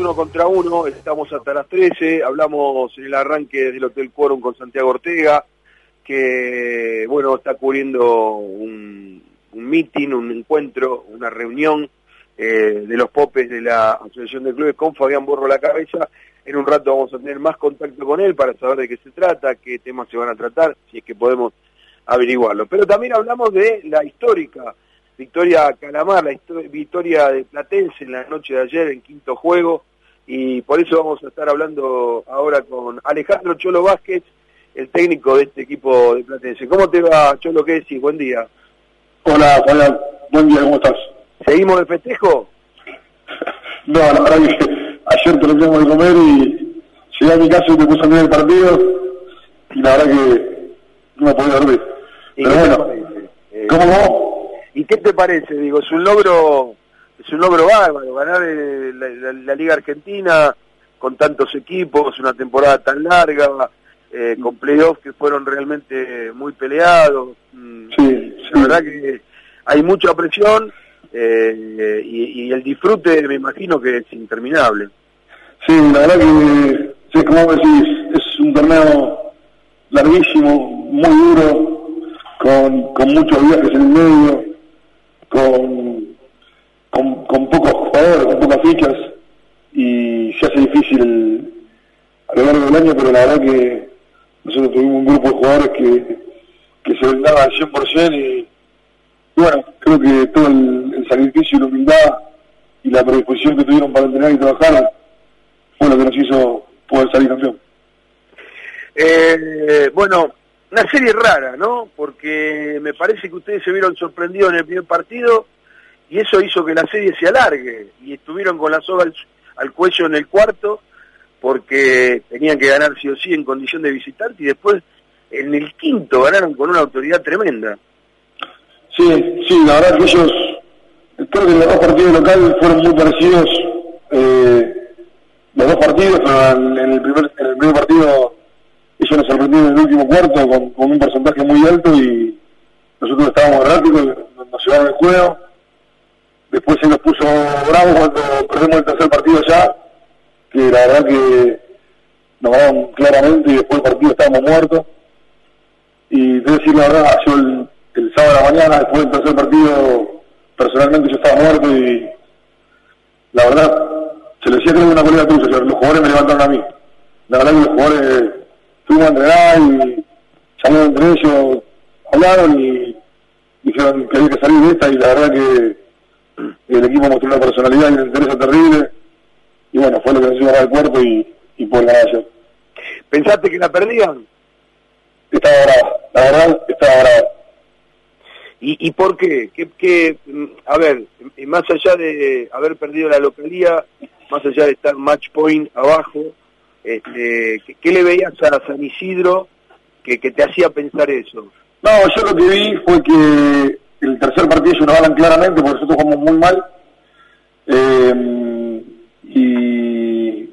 uno contra uno, estamos hasta las 13, hablamos en el arranque del Hotel Quorum con Santiago Ortega, que bueno, está cubriendo un, un meeting, un encuentro, una reunión eh, de los popes de la Asociación de Clubes con Fabián Borro la cabeza. En un rato vamos a tener más contacto con él para saber de qué se trata, qué temas se van a tratar, si es que podemos averiguarlo. Pero también hablamos de la histórica victoria Calamar, la victoria de Platense en la noche de ayer en quinto juego, y por eso vamos a estar hablando ahora con Alejandro Cholo Vázquez, el técnico de este equipo de Platense. ¿Cómo te va, Cholo? ¿Qué decís? Buen día. Hola, hola, buen día, ¿cómo estás? ¿Seguimos de festejo? no, la verdad que ayer terminamos de comer y llegué a mi casa y me puse a mirar el partido y la verdad que no me podía dormir. Pero bueno, ¿cómo ¿Y qué te parece? Digo, es un logro, es un logro bárbaro, ganar eh, la, Liga Argentina con tantos equipos, una temporada tan larga, eh, con playoffs que fueron realmente muy peleados. Mm, sí, La verdad que hay mucha presión eh, y, el disfrute me imagino que es interminable. Sí, la verdad que, sí, como decís, es un torneo larguísimo, muy duro, con, con muchos viajes en el medio, con, con, pocos jugadores, con pocas fichas, y se hace difícil a lo largo del año, pero la verdad que nosotros tuvimos un grupo de jugadores que, que se vendaba al 100% y, bueno, creo que todo el, sacrificio y la humildad y la predisposición que tuvieron para entrenar y trabajar fue lo que nos hizo poder salir campeón. Eh, bueno, una serie rara, ¿no? Porque me parece que ustedes se vieron sorprendidos en el primer partido y eso hizo que la serie se alargue y estuvieron con la soga al, cuello en el cuarto porque tenían que ganar sí o sí en condición de visitante y después en el quinto ganaron con una autoridad tremenda. Sí, sí, la verdad que ellos, creo que los dos partidos locales fueron muy parecidos, eh, los dos partidos, pero en el primer, en el primer partido ellos nos sorprendieron en el último cuarto con, un porcentaje muy alto y nosotros estábamos erráticos, nos llevaron el juego. Después se nos puso bravo cuando perdimos el tercer partido ya, que la verdad que nos ganaron claramente y después del partido estábamos muertos. Y debo decir la verdad, yo el, sábado a la mañana, después del tercer partido, personalmente yo estaba muerto y la verdad, se le decía que era una colega tuya, los jugadores me levantaron a mí. La verdad que los jugadores fuimos a entrenar y salieron entre ellos, hablaron y dijeron que había que salir de esta y la verdad que el equipo mostró una personalidad y un interés terrible y bueno, fue lo que nos hizo el cuerpo y, y la ayer. ¿Pensaste que la perdían? Estaba brava, la verdad estaba brava. ¿Y, ¿Y por qué? ¿Qué, qué? A ver, más allá de haber perdido la localía, más allá de estar match point abajo, este, ¿qué, le veías a San Isidro que, te hacía pensar eso? No, yo lo que vi fue que el tercer partido ellos nos ganan claramente porque nosotros jugamos muy mal. Eh, y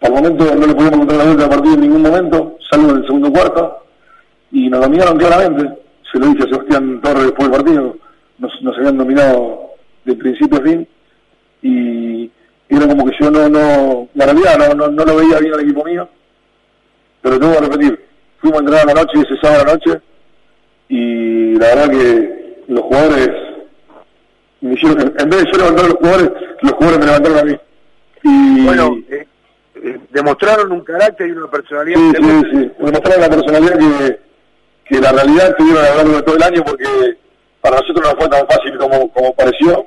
al momento no le pudimos encontrar la vuelta al partido en ningún momento, salvo en el segundo cuarto, y nos dominaron claramente. Se lo dije a Sebastián Torres después del partido, nos, habían dominado de principio a fin. Y era como que yo no, no, la realidad no, no, no lo veía bien al equipo mío, pero tengo que repetir, fuimos a entrenar la noche, ese sábado a la noche, y la verdad que los jugadores me hicieron, en vez de yo levantar a los jugadores, los jugadores me levantaron a mí. Y, bueno, eh, eh, demostraron un carácter y una personalidad. Sí, sí, sí, demostraron la personalidad que, que la realidad tuvieron a lo largo de todo el año porque para nosotros no fue tan fácil como, como pareció.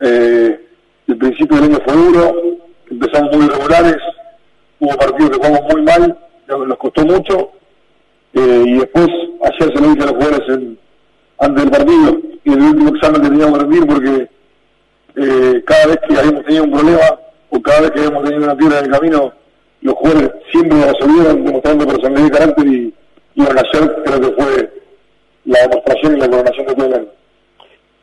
Eh, el principio del año fue duro, empezamos muy irregulares, hubo partidos que jugamos muy mal, nos costó mucho, eh, y después ayer se lo dije a los jugadores en, antes del partido, y en el último examen que teníamos que rendir porque eh, cada vez que habíamos tenido un problema o cada vez que habíamos tenido una piedra en el camino, los jugadores siempre lo resolvieron demostrando personalidad y carácter y, y bueno, ayer creo que fue la demostración y la coronación de todo el.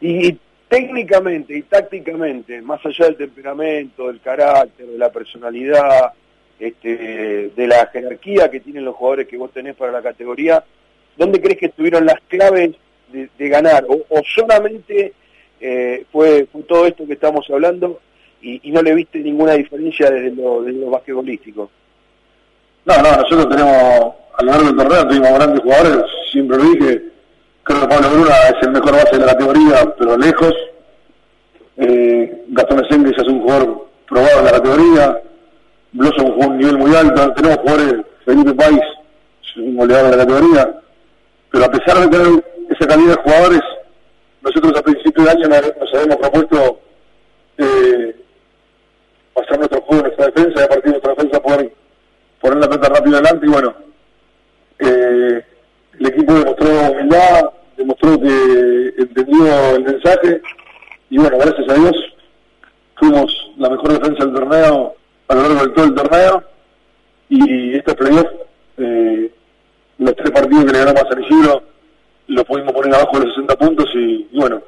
Y técnicamente y tácticamente, más allá del temperamento, del carácter, de la personalidad, este, de la jerarquía que tienen los jugadores que vos tenés para la categoría, ¿dónde crees que estuvieron las claves de, ganar? O, solamente eh, fue, todo esto que estamos hablando y, no le viste ninguna diferencia desde lo, desde lo basquetbolístico. No, no, nosotros tenemos, a lo largo del torneo tuvimos grandes jugadores, siempre lo dije, creo que Pablo Bruna es el mejor base de la categoría, pero lejos. Eh, Gastón Esengue es un jugador probado en la categoría, Blossom jugó un nivel muy alto, tenemos jugadores, Felipe País, un goleador de la categoría, pero a pesar de tener esa calidad de jugadores, nosotros a principio de año nos habíamos propuesto eh, pasar nuestro juego, nuestra defensa, y a partir de nuestra defensa poder poner la pelota rápido adelante y bueno, eh, el equipo demostró humildad, demostró que entendió el mensaje y bueno, gracias a Dios fuimos la mejor defensa del torneo a lo largo de todo el torneo y este playoff, eh, los tres partidos que le ganamos a San Isidro, lo pudimos poner abajo de los 60 puntos y, bueno,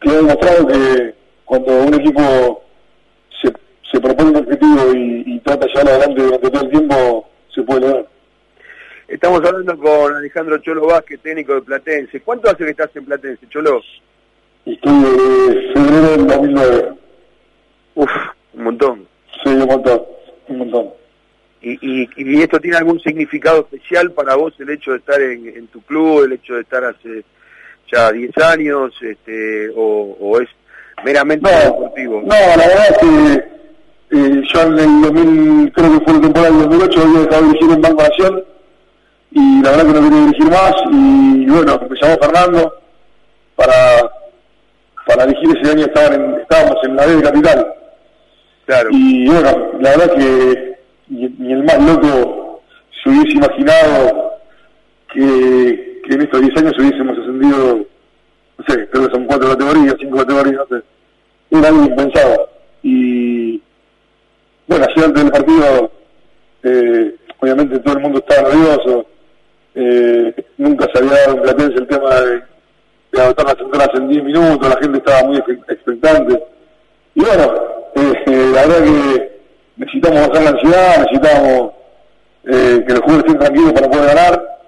quedó demostrado que cuando un equipo se, se propone un objetivo y, trata de llevarlo adelante durante todo el tiempo, se puede lograr. Estamos hablando con Alejandro Cholo Vázquez, técnico de Platense. ¿Cuánto hace que estás en Platense, Cholo? Estoy de febrero del 2009. Uf, un montón. Sí, un montón. ¿Y, y, esto tiene algún significado especial para vos, el hecho de estar en, tu club, el hecho de estar hace ya 10 años, este, o, es meramente deportivo? No, la verdad es que eh, yo en el 2000, creo que fue la temporada del 2008, había dejado de dirigir en Banco Nación, y la verdad que no quería dirigir más, y bueno, llamó Fernando para, para dirigir ese año, estábamos en la B de Capital y bueno, la verdad que ni, el más loco se hubiese imaginado que, en estos 10 años hubiésemos ascendido, no sé, creo que son cuatro categorías, cinco categorías, no sé. Era algo impensado. Y bueno, ayer antes del partido, eh, obviamente todo el mundo estaba nervioso. Eh, nunca se había dado en Platense el tema de, de las entradas en 10 minutos, la gente estaba muy expectante. Y bueno, eh, la verdad que necesitamos bajar la ansiedad, necesitamos eh, que los jugadores estén tranquilos para poder ganar.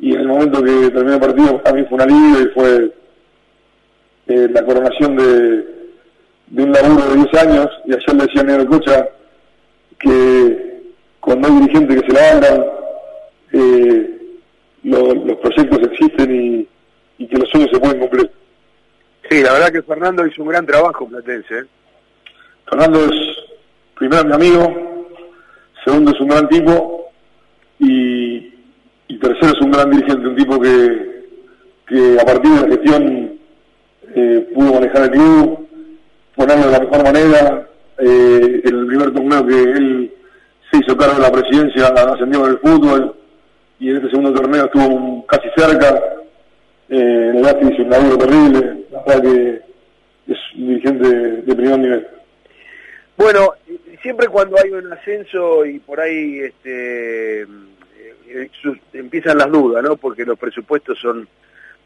Y en el momento que terminó el partido, mí fue un alivio y fue eh, la coronación de, de, un laburo de 10 años. Y ayer le decía a Negro Cocha que cuando hay dirigentes que se la eh, los proyectos existen y, y que los sueños se pueden cumplir. Sí, la verdad que Fernando hizo un gran trabajo Platense. ¿eh? Fernando es, primero, mi amigo, segundo, es un gran tipo. Y, tercero, es un gran dirigente, un tipo que, a partir de la gestión eh, pudo manejar el club, ponerlo de la mejor manera. Eh, el primer torneo que él se hizo cargo de la presidencia, ascendió en el fútbol. Y en este segundo torneo estuvo casi cerca. Eh, el hizo un laburo terrible, la verdad que es un dirigente de, primer nivel. Bueno, siempre cuando hay un ascenso y por ahí este, eh, empiezan las dudas, ¿no? Porque los presupuestos son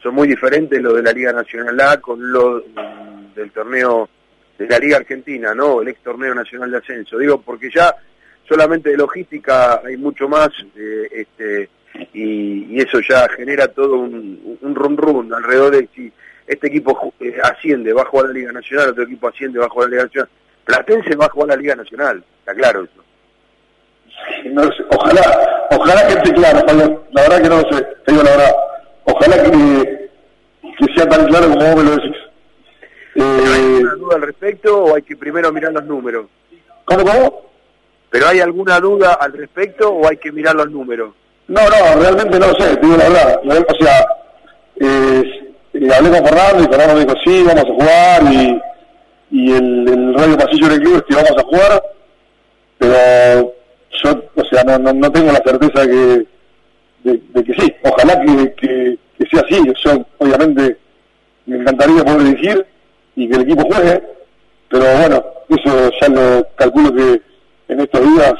son muy diferentes los de la Liga Nacional A con los del torneo de la Liga Argentina, ¿no? El ex torneo nacional de ascenso. Digo, porque ya solamente de logística hay mucho más, eh, este, y, eso ya genera todo un, un run alrededor de si este equipo eh, asciende, jugar la Liga Nacional, otro equipo asciende, jugar la Liga Nacional. Platense va a jugar la Liga Nacional, está claro eso. ojalá, ojalá que esté claro, la verdad que no lo sé, te digo la verdad. Ojalá que, que sea tan claro como vos me lo decís. ¿Hay alguna duda al respecto o hay que primero mirar los números? ¿Cómo, cómo? ¿Pero hay alguna duda al respecto o hay que mirar los números? No, no, realmente no sé, te digo la verdad. O sea, eh, hablé con Fernando y Fernando me dijo, sí, vamos a jugar y, y el, el radio pasillo del club es que vamos a jugar, pero yo, o sea, no, no, tengo la certeza que, de, que sí. Ojalá que, que, sea así. Yo, obviamente, me encantaría poder dirigir y que el equipo juegue, pero bueno, eso ya lo calculo que en estos días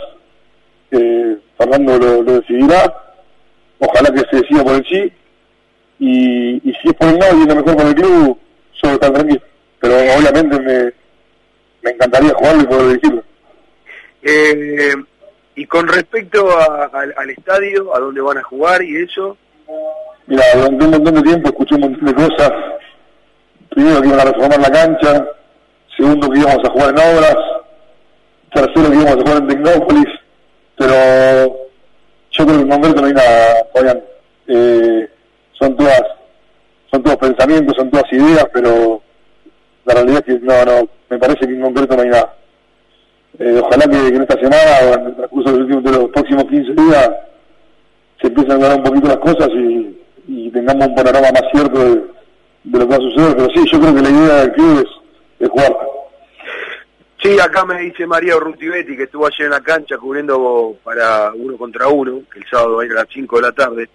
eh, Fernando lo, decidirá, ojalá que se decida por el sí, y, si es por el no y mejor con el club, solo estar tranquilo. Pero obviamente me, me encantaría jugarlo y poder dirigirlo. Eh, y con respecto al estadio, a dónde van a jugar y eso. Mira, durante un montón de tiempo escuché un montón de cosas. Primero que iban a reformar la cancha, segundo que íbamos a jugar en Obras, tercero que íbamos a jugar en Tecnópolis, pero yo creo que en concreto no hay nada, Fabián. Eh, son todas son todos pensamientos, son todas ideas, pero la realidad es que no, no, me parece que en concreto no hay nada. Eh, ojalá que, en esta semana o en el transcurso de los, últimos, de los próximos 15 días se empiecen a aclarar un poquito las cosas y, y tengamos un panorama más cierto de, de, lo que va a suceder. Pero sí, yo creo que la idea del club es, es jugar. Sí, acá me dice María Urrutibetti, que estuvo ayer en la cancha cubriendo para uno contra uno, que el sábado va a ir a las 5 de la tarde,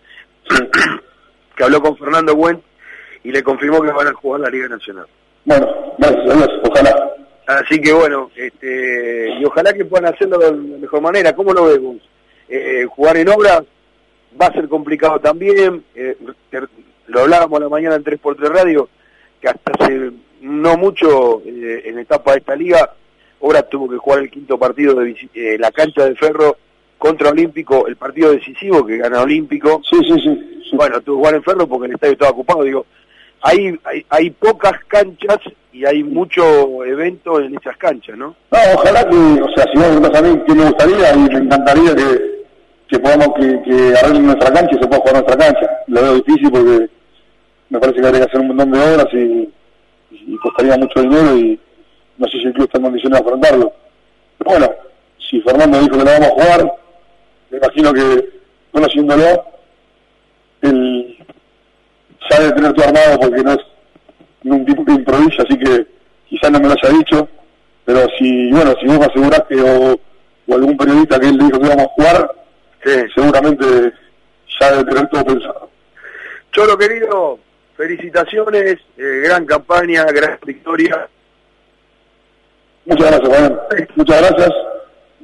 que habló con Fernando Buen y le confirmó que van a jugar la Liga Nacional. Bueno, gracias a Dios, ojalá. Así que bueno, este, y ojalá que puedan hacerlo de la mejor manera. ¿Cómo lo vemos? Eh, jugar en obras va a ser complicado también. Eh, lo hablábamos la mañana en 3x3 Radio, que hasta hace no mucho eh, en etapa de esta liga, Obras tuvo que jugar el quinto partido de eh, la cancha de Ferro contra Olímpico, el partido decisivo que gana Olímpico. Sí, sí, sí. sí. Bueno, tuvo que jugar en Ferro porque el estadio estaba ocupado. Digo, hay, hay, hay pocas canchas y hay mucho evento en esas canchas, ¿no? No, ojalá que, o sea, si vos a mí, que me gustaría y me encantaría que, que podamos, que, que arreglen nuestra cancha y se pueda jugar nuestra cancha. Lo veo difícil porque me parece que habría que hacer un montón de obras y, costaría mucho dinero y no sé si el club está en condiciones de afrontarlo. Pero bueno, si Fernando dijo que lo vamos a jugar, me imagino que conociéndolo, él sabe tener todo armado porque no es un tipo que improvisa, así que quizás no me lo haya dicho, pero si, bueno, si vos me asegurás que o, o algún periodista que él dijo que íbamos a jugar, sí. seguramente ya debe tener todo pensado. Cholo querido, felicitaciones, eh, gran campaña, gran victoria. Muchas gracias, Juan. Muchas gracias.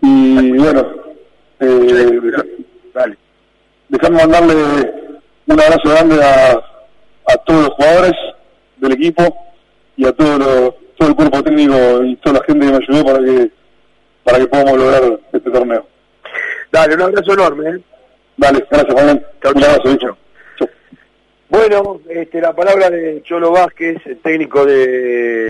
Y bueno, eh, Dale. déjame mandarle un abrazo grande a, a todos los jugadores del equipo y a todo, lo, todo el cuerpo técnico y toda la gente que me ayudó para que para que podamos lograr este torneo. Dale, un abrazo enorme. ¿eh? Dale, gracias Juan. Un abrazo, chau. Bueno, este, la palabra de Cholo Vázquez, el técnico de